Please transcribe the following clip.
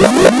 la